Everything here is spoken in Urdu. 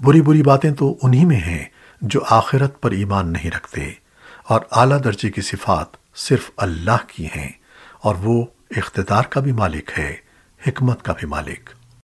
بری بری باتیں تو انہی میں ہیں جو آخرت پر ایمان نہیں رکھتے، اور اعلیٰ درجے کی صفات صرف اللہ کی ہیں، اور وہ اقتدار کا بھی مالک ہے، حکمت کا بھی مالک۔